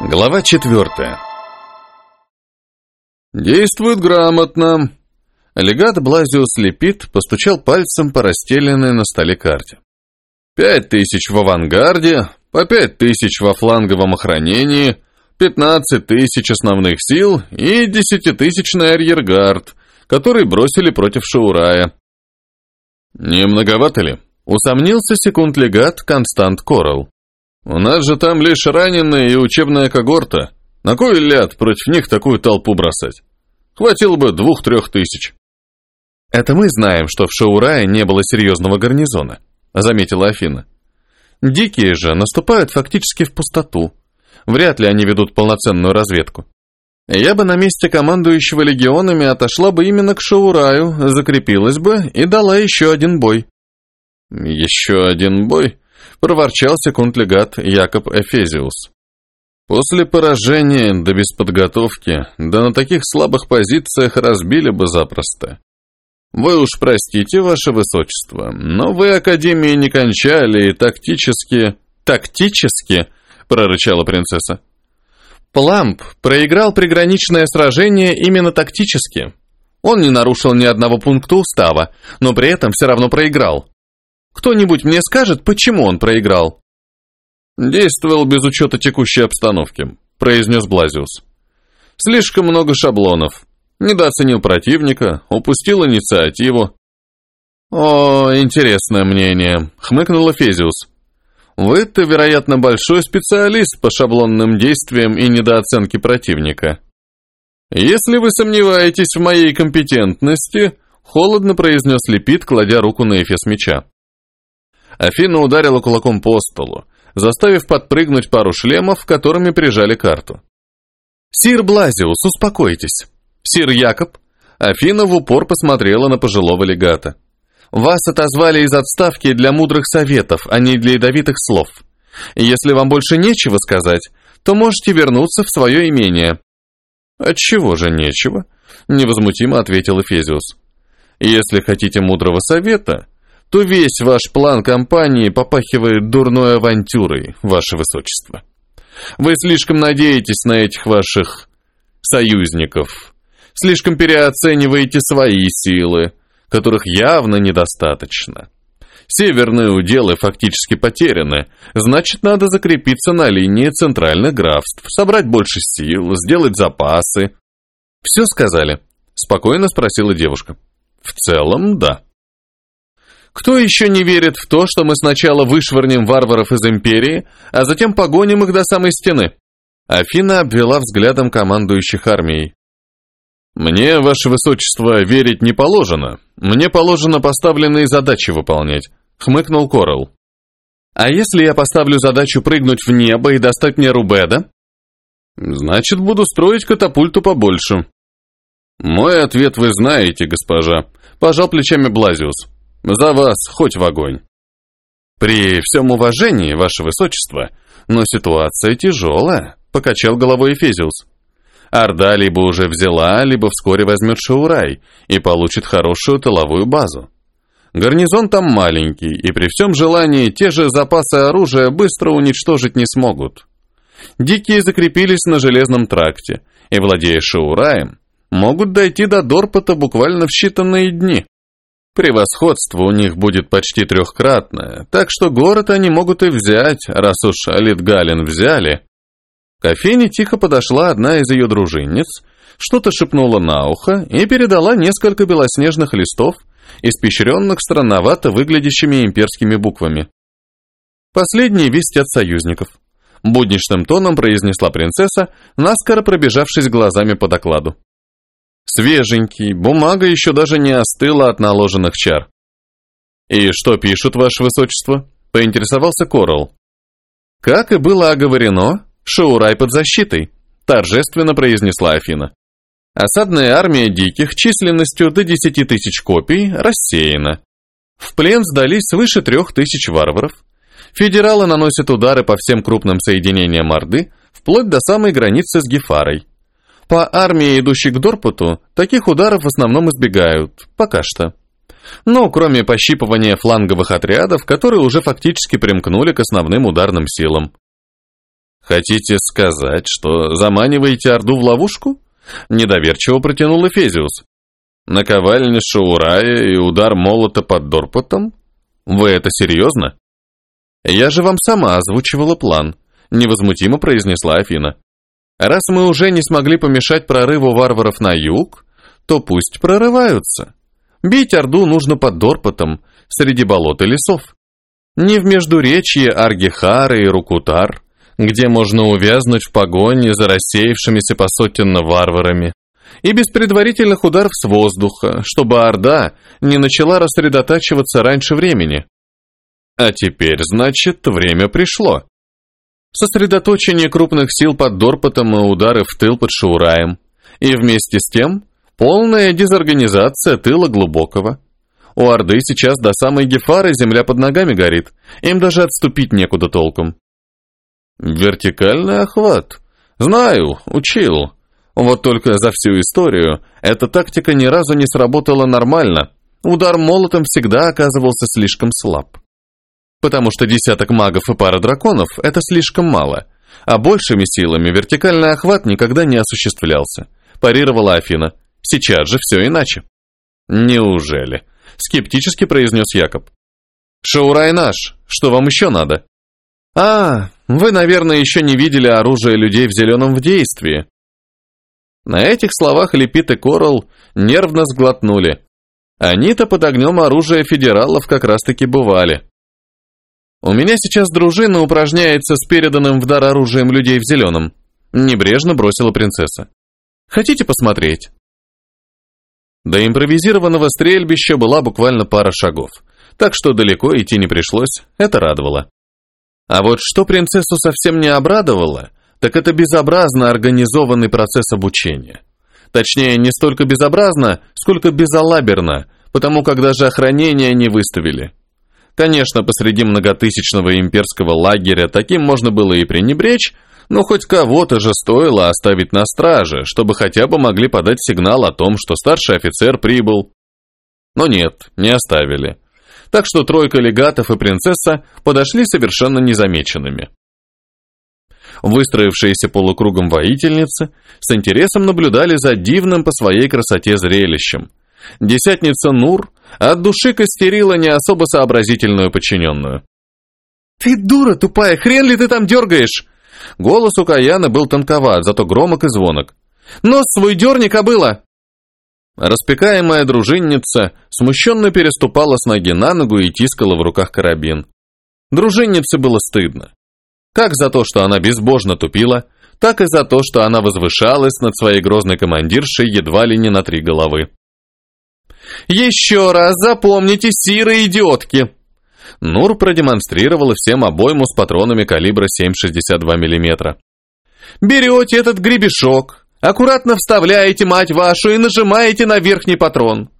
Глава четвертая. Действует грамотно. Легат Блазиус Лепит постучал пальцем по расстеленной на столе карте. Пять тысяч в авангарде, по пять тысяч во фланговом охранении, пятнадцать тысяч основных сил и десятитысячный арьергард, который бросили против Шаурая. Не многовато ли? Усомнился секунд-легат Констант Коралл. У нас же там лишь раненые и учебная когорта. На кой ляд против них такую толпу бросать? Хватило бы двух-трех тысяч. Это мы знаем, что в Шаурае не было серьезного гарнизона, заметила Афина. Дикие же наступают фактически в пустоту. Вряд ли они ведут полноценную разведку. Я бы на месте командующего легионами отошла бы именно к Шаураю, закрепилась бы и дала еще один бой. Еще один бой? Проворчал секунд-легат Якоб Эфезиус. После поражения, да без подготовки, да на таких слабых позициях разбили бы запросто. Вы уж простите, ваше высочество, но вы академии не кончали и тактически... Тактически? прорычала принцесса. Пламп проиграл приграничное сражение именно тактически. Он не нарушил ни одного пункта устава, но при этом все равно проиграл. Кто-нибудь мне скажет, почему он проиграл?» «Действовал без учета текущей обстановки», — произнес Блазиус. «Слишком много шаблонов. Недооценил противника, упустил инициативу». «О, интересное мнение», — хмыкнул Эфезиус. «Вы-то, вероятно, большой специалист по шаблонным действиям и недооценке противника. Если вы сомневаетесь в моей компетентности», — холодно произнес Лепит, кладя руку на эфес меча. Афина ударила кулаком по столу, заставив подпрыгнуть пару шлемов, которыми прижали карту. «Сир Блазиус, успокойтесь. Сир Якоб». Афина в упор посмотрела на пожилого легата. «Вас отозвали из отставки для мудрых советов, а не для ядовитых слов. Если вам больше нечего сказать, то можете вернуться в свое имение». «Отчего же нечего?» — невозмутимо ответил Эфезиус. «Если хотите мудрого совета, то весь ваш план кампании попахивает дурной авантюрой, ваше высочество. Вы слишком надеетесь на этих ваших союзников, слишком переоцениваете свои силы, которых явно недостаточно. Северные уделы фактически потеряны, значит, надо закрепиться на линии центральных графств, собрать больше сил, сделать запасы. «Все сказали?» – спокойно спросила девушка. «В целом, да». Кто еще не верит в то, что мы сначала вышвырнем варваров из империи, а затем погоним их до самой стены? Афина обвела взглядом командующих армией. «Мне, ваше высочество, верить не положено. Мне положено поставленные задачи выполнять», — хмыкнул Коралл. «А если я поставлю задачу прыгнуть в небо и достать мне Рубеда?» «Значит, буду строить катапульту побольше». «Мой ответ вы знаете, госпожа», — пожал плечами Блазиус. За вас хоть в огонь. При всем уважении, ваше высочество, но ситуация тяжелая, покачал головой Эфезиус. Орда либо уже взяла, либо вскоре возьмет Шаурай и получит хорошую тыловую базу. Гарнизон там маленький, и при всем желании те же запасы оружия быстро уничтожить не смогут. Дикие закрепились на железном тракте, и, владея Шаураем, могут дойти до Дорпота буквально в считанные дни. Превосходство у них будет почти трехкратное, так что город они могут и взять, раз уж Алитгалин взяли. К Афине тихо подошла одна из ее дружинниц, что-то шепнула на ухо и передала несколько белоснежных листов, испещренных странновато выглядящими имперскими буквами. Последние весть от союзников. Будничным тоном произнесла принцесса, наскоро пробежавшись глазами по докладу. Свеженький, бумага еще даже не остыла от наложенных чар. «И что пишут, ваше высочество?» — поинтересовался Коралл. «Как и было оговорено, Шаурай под защитой», — торжественно произнесла Афина. Осадная армия диких численностью до десяти тысяч копий рассеяна. В плен сдались свыше трех тысяч варваров. Федералы наносят удары по всем крупным соединениям Орды, вплоть до самой границы с Гефарой. По армии, идущей к Дорпуту, таких ударов в основном избегают, пока что. Ну, кроме пощипывания фланговых отрядов, которые уже фактически примкнули к основным ударным силам. Хотите сказать, что заманиваете Орду в ловушку? Недоверчиво протянул Эфезиус. Наковальня Шаурая и удар молота под Дорпотом? Вы это серьезно? Я же вам сама озвучивала план, невозмутимо произнесла Афина. Раз мы уже не смогли помешать прорыву варваров на юг, то пусть прорываются. Бить Орду нужно под Дорпотом, среди болот и лесов. Не в междуречье Аргихара и Рукутар, где можно увязнуть в погоне за рассеявшимися посотенно варварами, и без предварительных ударов с воздуха, чтобы Орда не начала рассредотачиваться раньше времени. А теперь, значит, время пришло. Сосредоточение крупных сил под Дорпотом и удары в тыл под Шаураем. И вместе с тем полная дезорганизация тыла глубокого. У Орды сейчас до самой Гефары земля под ногами горит, им даже отступить некуда толком. Вертикальный охват. Знаю, учил. Вот только за всю историю эта тактика ни разу не сработала нормально. Удар молотом всегда оказывался слишком слаб. Потому что десяток магов и пара драконов – это слишком мало. А большими силами вертикальный охват никогда не осуществлялся. Парировала Афина. Сейчас же все иначе. Неужели? Скептически произнес Якоб. Шаурай наш, что вам еще надо? А, вы, наверное, еще не видели оружие людей в зеленом в действии. На этих словах Лепит и Корал нервно сглотнули. Они-то под огнем оружия федералов как раз-таки бывали. У меня сейчас дружина упражняется с переданным в дар оружием людей в зеленом. Небрежно бросила принцесса. Хотите посмотреть? До импровизированного стрельбища была буквально пара шагов, так что далеко идти не пришлось, это радовало. А вот что принцессу совсем не обрадовало, так это безобразно организованный процесс обучения. Точнее, не столько безобразно, сколько безалаберно, потому как даже охранения не выставили. Конечно, посреди многотысячного имперского лагеря таким можно было и пренебречь, но хоть кого-то же стоило оставить на страже, чтобы хотя бы могли подать сигнал о том, что старший офицер прибыл. Но нет, не оставили так что тройка легатов и принцесса подошли совершенно незамеченными. Выстроившиеся полукругом воительницы с интересом наблюдали за дивным по своей красоте зрелищем. Десятница Нур от души костерила не особо сообразительную подчиненную. «Ты дура тупая, хрен ли ты там дергаешь?» Голос у Каяна был тонковат, зато громок и звонок. «Нос свой дерни, кобыла!» Распекаемая дружинница смущенно переступала с ноги на ногу и тискала в руках карабин. Дружиннице было стыдно. Как за то, что она безбожно тупила, так и за то, что она возвышалась над своей грозной командиршей едва ли не на три головы. «Еще раз запомните, сиры идиотки!» Нур продемонстрировала всем обойму с патронами калибра 7,62 мм. «Берете этот гребешок, Аккуратно вставляете, мать вашу, и нажимаете на верхний патрон.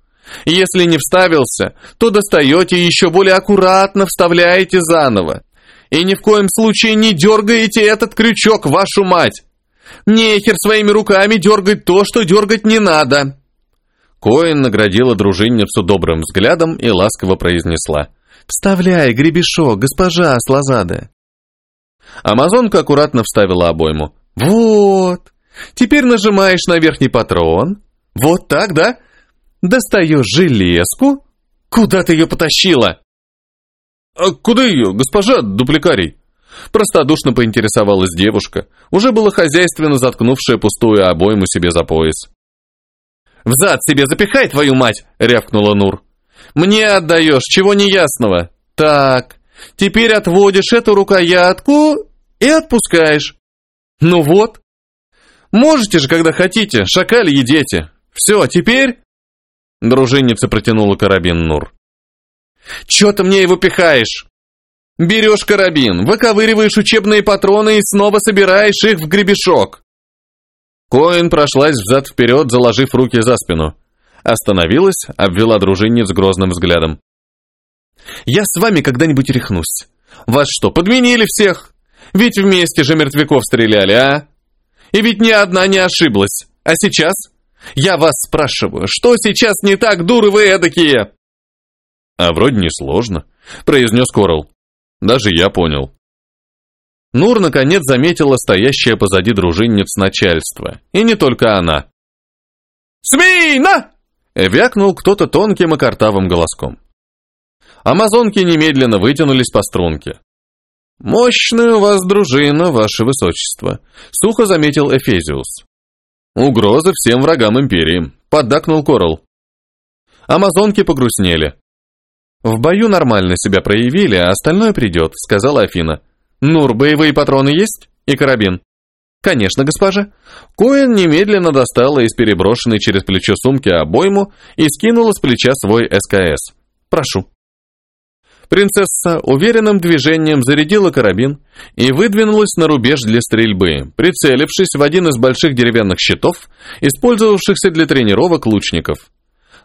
Если не вставился, то достаете и еще более аккуратно вставляете заново. И ни в коем случае не дергаете этот крючок, вашу мать. Нехер своими руками дергать то, что дергать не надо. Коин наградила дружинницу добрым взглядом и ласково произнесла. «Вставляй гребешок, госпожа Слазада». Амазонка аккуратно вставила обойму. «Вот, Теперь нажимаешь на верхний патрон. Вот так, да? Достаешь железку. Куда ты ее потащила? А куда ее, госпожа дупликарий? Простодушно поинтересовалась девушка, уже было хозяйственно заткнувшая пустую обойму себе за пояс. «В зад себе запихай, твою мать!» — рявкнула Нур. «Мне отдаешь, чего неясного. Так, теперь отводишь эту рукоятку и отпускаешь. Ну вот, Можете же, когда хотите, шакали едете. Все, теперь...» Дружинница протянула карабин Нур. «Че ты мне его пихаешь?» «Берешь карабин, выковыриваешь учебные патроны и снова собираешь их в гребешок». Коин прошлась взад-вперед, заложив руки за спину. Остановилась, обвела дружинниц грозным взглядом. «Я с вами когда-нибудь рехнусь. Вас что, подменили всех? Ведь вместе же мертвяков стреляли, а?» И ведь ни одна не ошиблась. А сейчас? Я вас спрашиваю, что сейчас не так, дуры вы эдакие?» «А вроде не сложно», — произнес Корал. «Даже я понял». Нур наконец заметила стоящее позади дружинниц начальство. И не только она. «Смейна!» — вякнул кто-то тонким и картавым голоском. Амазонки немедленно вытянулись по струнке. «Мощная у вас дружина, ваше высочество», — сухо заметил Эфезиус. «Угроза всем врагам империи», — поддакнул Корал. Амазонки погрустнели. «В бою нормально себя проявили, а остальное придет», — сказала Афина. «Нур, боевые патроны есть? И карабин?» «Конечно, госпожа». Коэн немедленно достала из переброшенной через плечо сумки обойму и скинула с плеча свой СКС. «Прошу». Принцесса уверенным движением зарядила карабин и выдвинулась на рубеж для стрельбы, прицелившись в один из больших деревянных щитов, использовавшихся для тренировок лучников.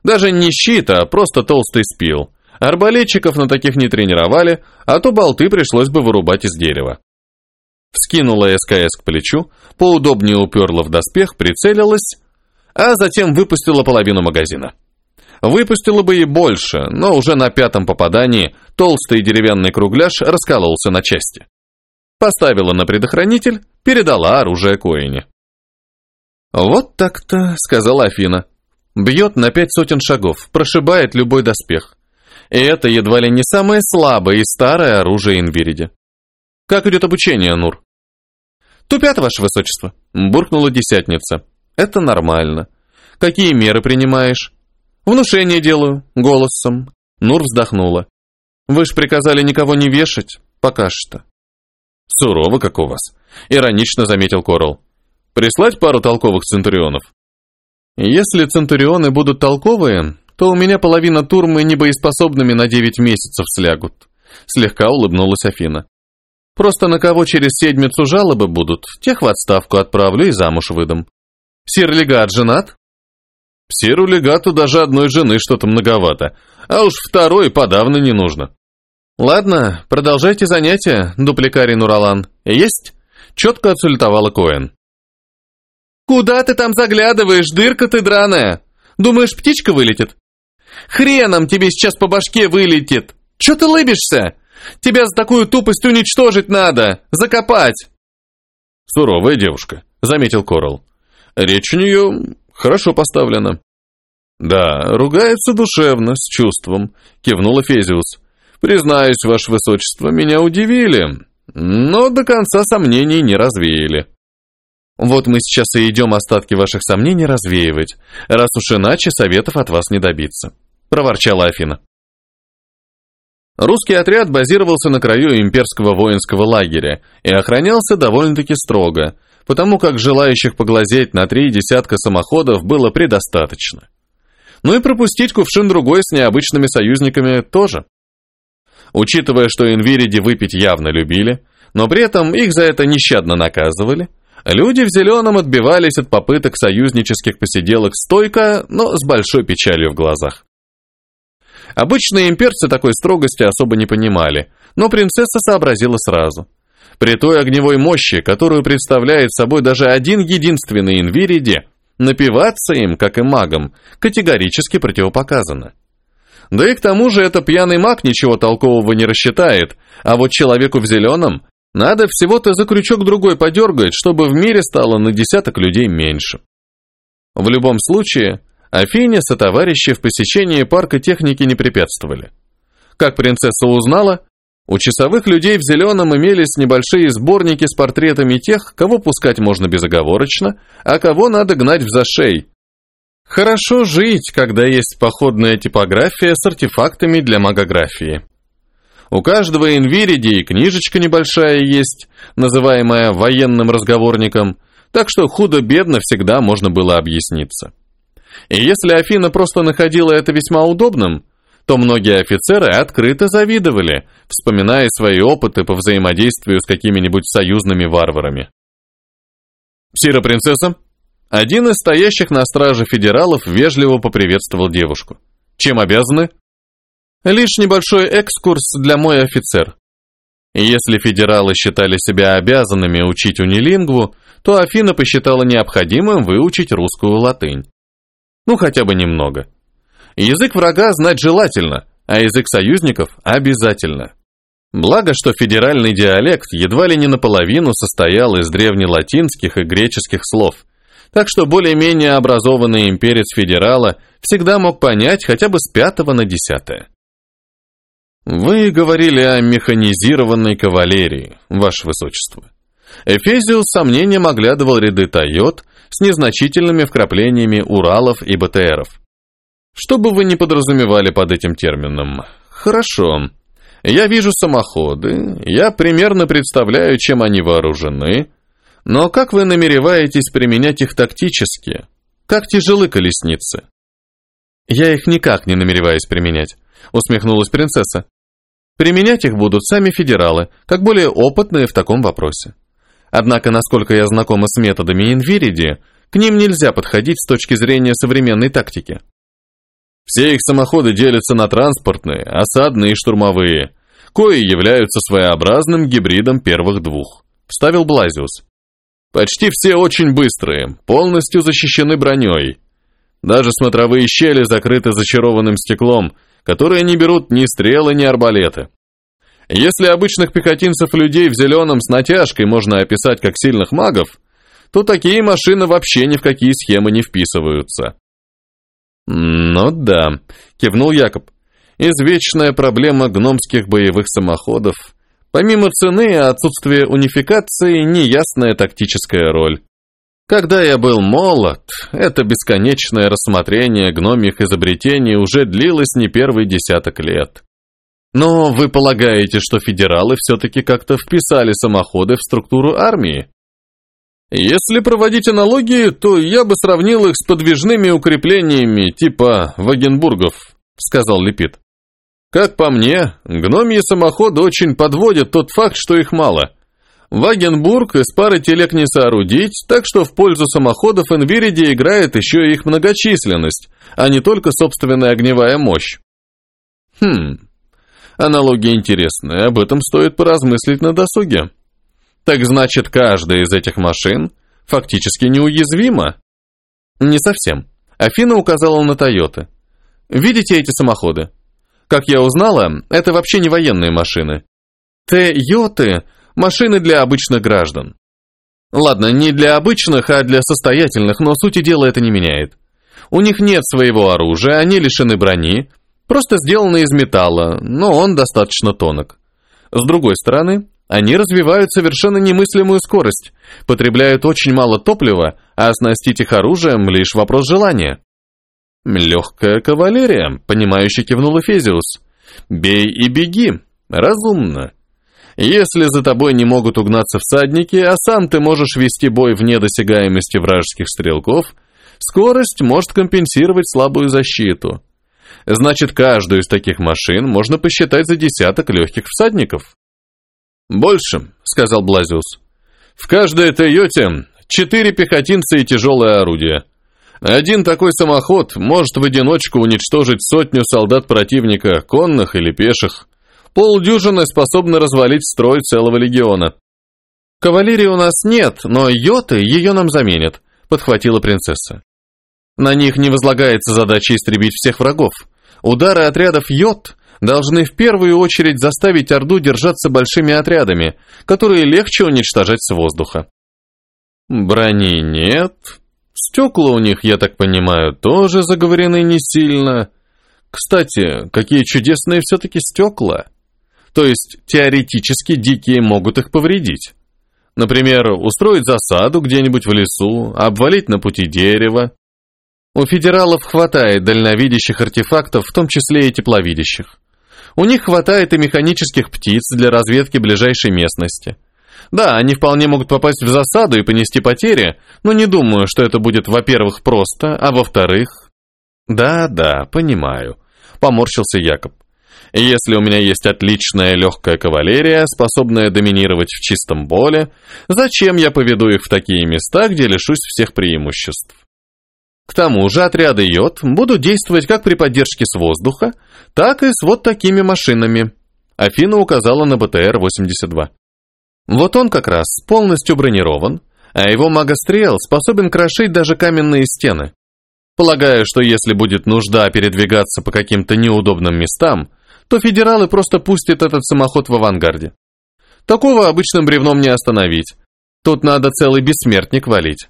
Даже не щит, а просто толстый спил. Арбалетчиков на таких не тренировали, а то болты пришлось бы вырубать из дерева. Вскинула СКС к плечу, поудобнее уперла в доспех, прицелилась, а затем выпустила половину магазина. Выпустила бы и больше, но уже на пятом попадании толстый деревянный кругляш раскололся на части. Поставила на предохранитель, передала оружие Коине. «Вот так-то», — сказала Афина. «Бьет на пять сотен шагов, прошибает любой доспех. Это едва ли не самое слабое и старое оружие Инвириди. Как идет обучение, Нур?» «Тупят, ваше высочество», — буркнула десятница. «Это нормально. Какие меры принимаешь?» «Внушение делаю, голосом». Нур вздохнула. «Вы ж приказали никого не вешать, пока что». «Сурово, как у вас», — иронично заметил Корл. «Прислать пару толковых центурионов?» «Если центурионы будут толковые, то у меня половина турмы небоеспособными на девять месяцев слягут», — слегка улыбнулась Афина. «Просто на кого через седмицу жалобы будут, тех в отставку отправлю и замуж выдам. Сир Легат женат?» Серу легату даже одной жены что-то многовато, а уж второй подавно не нужно. Ладно, продолжайте занятия, дупликарий Нуралан. Есть? Четко отсультовала Коэн. Куда ты там заглядываешь, дырка ты драная? Думаешь, птичка вылетит? Хреном тебе сейчас по башке вылетит. Че ты лыбишься? Тебя за такую тупость уничтожить надо, закопать. Суровая девушка, заметил Корал. Речь у нее Хорошо поставлено. Да, ругается душевно, с чувством, кивнул Эфезиус. Признаюсь, ваше высочество, меня удивили, но до конца сомнений не развеяли. Вот мы сейчас и идем остатки ваших сомнений развеивать, раз уж иначе советов от вас не добиться, проворчала Афина. Русский отряд базировался на краю имперского воинского лагеря и охранялся довольно-таки строго – потому как желающих поглазеть на три десятка самоходов было предостаточно. Ну и пропустить кувшин другой с необычными союзниками тоже. Учитывая, что инвириди выпить явно любили, но при этом их за это нещадно наказывали, люди в зеленом отбивались от попыток союзнических посиделок стойко, но с большой печалью в глазах. Обычные имперцы такой строгости особо не понимали, но принцесса сообразила сразу – при той огневой мощи, которую представляет собой даже один единственный инвириди, напиваться им, как и магам, категорически противопоказано. Да и к тому же это пьяный маг ничего толкового не рассчитает, а вот человеку в зеленом надо всего-то за крючок другой подергать, чтобы в мире стало на десяток людей меньше. В любом случае, Афине сотоварищи в посещении парка техники не препятствовали. Как принцесса узнала, у часовых людей в зеленом имелись небольшие сборники с портретами тех, кого пускать можно безоговорочно, а кого надо гнать в зашей. Хорошо жить, когда есть походная типография с артефактами для магографии. У каждого инвириди и книжечка небольшая есть, называемая военным разговорником, так что худо-бедно всегда можно было объясниться. И если Афина просто находила это весьма удобным, то многие офицеры открыто завидовали, вспоминая свои опыты по взаимодействию с какими-нибудь союзными варварами. «Сира принцесса?» Один из стоящих на страже федералов вежливо поприветствовал девушку. «Чем обязаны?» «Лишь небольшой экскурс для мой офицер», если федералы считали себя обязанными учить унилингву, то Афина посчитала необходимым выучить русскую латынь. Ну, хотя бы немного. Язык врага знать желательно, а язык союзников обязательно. Благо, что федеральный диалект едва ли не наполовину состоял из древнелатинских и греческих слов, так что более-менее образованный имперец федерала всегда мог понять хотя бы с пятого на десятое. Вы говорили о механизированной кавалерии, ваше высочество. Эфезиус сомнением оглядывал ряды Тойот с незначительными вкраплениями Уралов и БТРов. Что бы вы ни подразумевали под этим термином? Хорошо. Я вижу самоходы, я примерно представляю, чем они вооружены, но как вы намереваетесь применять их тактически? Как тяжелы колесницы? Я их никак не намереваюсь применять, усмехнулась принцесса. Применять их будут сами федералы, как более опытные в таком вопросе. Однако, насколько я знакома с методами Инвириди, к ним нельзя подходить с точки зрения современной тактики. Все их самоходы делятся на транспортные, осадные и штурмовые, кои являются своеобразным гибридом первых двух, вставил Блазиус. Почти все очень быстрые, полностью защищены броней. Даже смотровые щели закрыты зачарованным стеклом, которые не берут ни стрелы, ни арбалеты. Если обычных пехотинцев людей в зеленом с натяжкой можно описать как сильных магов, то такие машины вообще ни в какие схемы не вписываются. «Ну да», — кивнул Якоб. «Извечная проблема гномских боевых самоходов. Помимо цены и отсутствия унификации, неясная тактическая роль. Когда я был молод, это бесконечное рассмотрение гномих изобретений уже длилось не первый десяток лет. Но вы полагаете, что федералы все-таки как-то вписали самоходы в структуру армии? Если проводить аналогии, то я бы сравнил их с подвижными укреплениями типа Вагенбургов, сказал Лепит. Как по мне, гномьи самоходы очень подводят тот факт, что их мало. Вагенбург из пары телег не соорудить, так что в пользу самоходов Энвириди играет еще и их многочисленность, а не только собственная огневая мощь. Хм, аналогия интересная, об этом стоит поразмыслить на досуге. Так значит, каждая из этих машин фактически неуязвима? Не совсем. Афина указала на Тойоты. Видите эти самоходы? Как я узнала, это вообще не военные машины. Т-йоты – машины для обычных граждан. Ладно, не для обычных, а для состоятельных, но сути дела это не меняет. У них нет своего оружия, они лишены брони, просто сделаны из металла, но он достаточно тонок. С другой стороны, они развивают совершенно немыслимую скорость, потребляют очень мало топлива, а оснастить их оружием – лишь вопрос желания. «Легкая кавалерия», – понимающе кивнул Эфезиус. «Бей и беги. Разумно. Если за тобой не могут угнаться всадники, а сам ты можешь вести бой вне досягаемости вражеских стрелков, скорость может компенсировать слабую защиту. Значит, каждую из таких машин можно посчитать за десяток легких всадников». «Больше», — сказал Блазиус. «В каждой Тойоте четыре пехотинца и тяжелое орудие. Один такой самоход может в одиночку уничтожить сотню солдат противника, конных или пеших. Полдюжины способны развалить строй целого легиона». «Кавалерии у нас нет, но йоты ее нам заменят», — подхватила принцесса. «На них не возлагается задача истребить всех врагов. Удары отрядов йот должны в первую очередь заставить Орду держаться большими отрядами, которые легче уничтожать с воздуха. Брони нет. Стекла у них, я так понимаю, тоже заговорены не сильно. Кстати, какие чудесные все-таки стекла. То есть, теоретически дикие могут их повредить. Например, устроить засаду где-нибудь в лесу, обвалить на пути дерево. У федералов хватает дальновидящих артефактов, в том числе и тепловидящих. У них хватает и механических птиц для разведки ближайшей местности. Да, они вполне могут попасть в засаду и понести потери, но не думаю, что это будет, во-первых, просто, а во-вторых... Да-да, понимаю, поморщился Якоб. Если у меня есть отличная легкая кавалерия, способная доминировать в чистом боле, зачем я поведу их в такие места, где лишусь всех преимуществ? К тому же отряды йод будут действовать как при поддержке с воздуха, так и с вот такими машинами. Афина указала на БТР-82. Вот он как раз полностью бронирован, а его магострел способен крошить даже каменные стены. Полагаю, что если будет нужда передвигаться по каким-то неудобным местам, то федералы просто пустят этот самоход в авангарде. Такого обычным бревном не остановить. Тут надо целый бессмертник валить.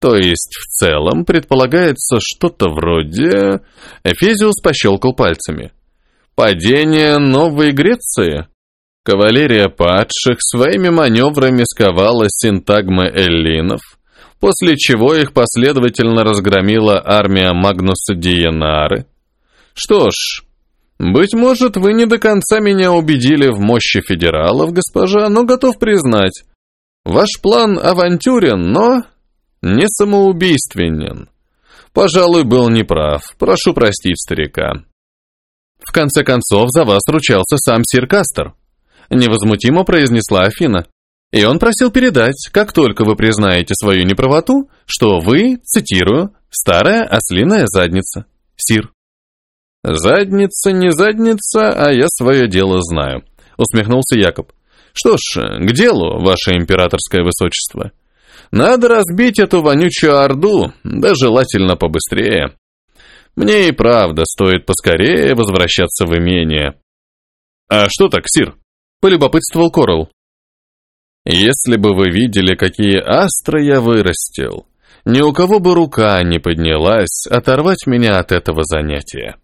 То есть, в целом, предполагается что-то вроде... Эфезиус пощелкал пальцами. Падение Новой Греции? Кавалерия падших своими маневрами сковала синтагмы эллинов, после чего их последовательно разгромила армия Магнуса Диенары. Что ж, быть может, вы не до конца меня убедили в мощи федералов, госпожа, но готов признать, ваш план авантюрен, но не самоубийственен. Пожалуй, был неправ. Прошу простить старика. В конце концов, за вас ручался сам сир Кастер. Невозмутимо произнесла Афина. И он просил передать, как только вы признаете свою неправоту, что вы, цитирую, «старая ослиная задница». Сир. «Задница не задница, а я свое дело знаю», — усмехнулся Якоб. «Что ж, к делу, ваше императорское высочество. Надо разбить эту вонючую орду, да желательно побыстрее. Мне и правда стоит поскорее возвращаться в имение». «А что так, Сир?» — полюбопытствовал Корл. «Если бы вы видели, какие астры я вырастил, ни у кого бы рука не поднялась оторвать меня от этого занятия».